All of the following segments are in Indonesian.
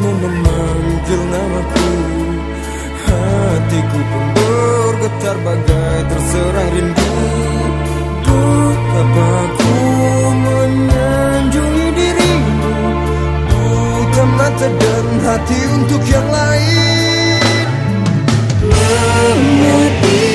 Mu memanggil namaku. Hatiku pun bergetar bagai terserang rindu. Betapa ku menanjungi dirimu? Buka mata dan hati untuk yang lain. Mengerti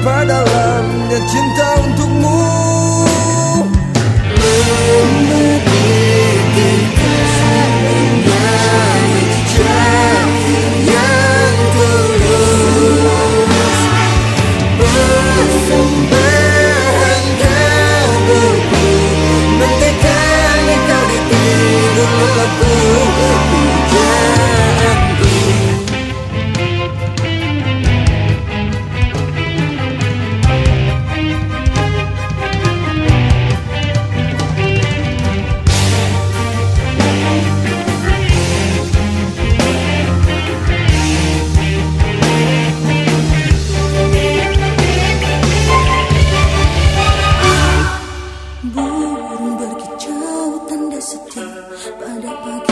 Betapa dalamnya cinta Burung berkicau tanda setia pada pagi.